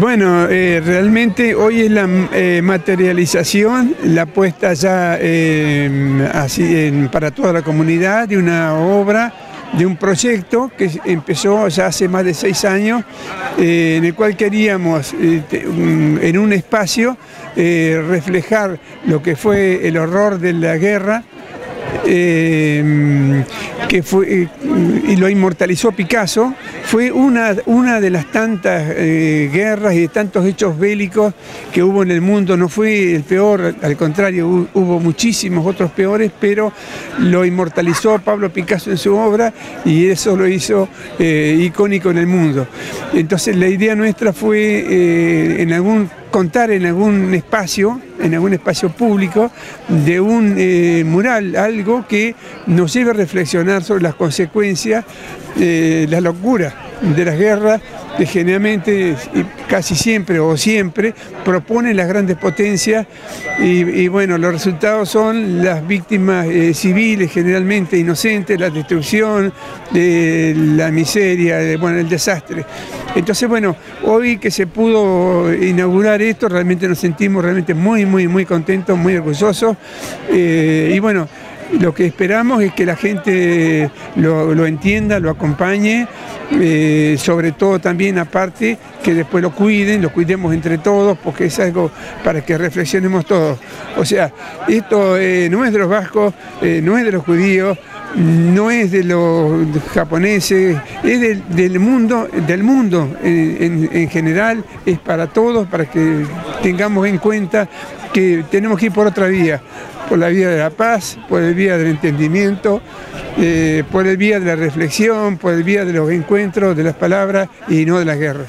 Bueno, eh, realmente hoy es la eh, materialización, la puesta ya eh, así para toda la comunidad de una obra, de un proyecto que empezó ya hace más de seis años, en el cual queríamos en un espacio reflejar lo que fue el horror de la guerra, que fue, y lo inmortalizó Picasso, fue una, una de las tantas eh, guerras y de tantos hechos bélicos que hubo en el mundo. No fue el peor, al contrario, hubo muchísimos otros peores, pero lo inmortalizó Pablo Picasso en su obra y eso lo hizo eh, icónico en el mundo. Entonces la idea nuestra fue eh, en algún contar en algún espacio, en algún espacio público, de un mural, algo que nos lleve a reflexionar sobre las consecuencias, de la locura de las guerras generalmente, casi siempre o siempre, proponen las grandes potencias y, bueno, los resultados son las víctimas eh, civiles, generalmente inocentes, la destrucción, de la miseria, bueno, el desastre. Entonces, bueno, hoy que se pudo inaugurar esto, realmente nos sentimos realmente muy, muy, muy contentos, muy orgullosos eh, y bueno, lo que esperamos es que la gente lo, entienda, lo acompañe, eh, sobre todo también aparte que después lo cuiden, lo cuidemos entre todos, porque es algo para que reflexionemos todos. O sea, esto eh, no es de los vascos, eh, no es de los judíos, no es de los japoneses, es del, mundo, del mundo en, general, es para todos, para que tengamos en cuenta que tenemos que ir por otra vía, por la vía de la paz, por el vía del entendimiento, eh, por el vía de la reflexión, por el vía de los encuentros, de las palabras y no de las guerras.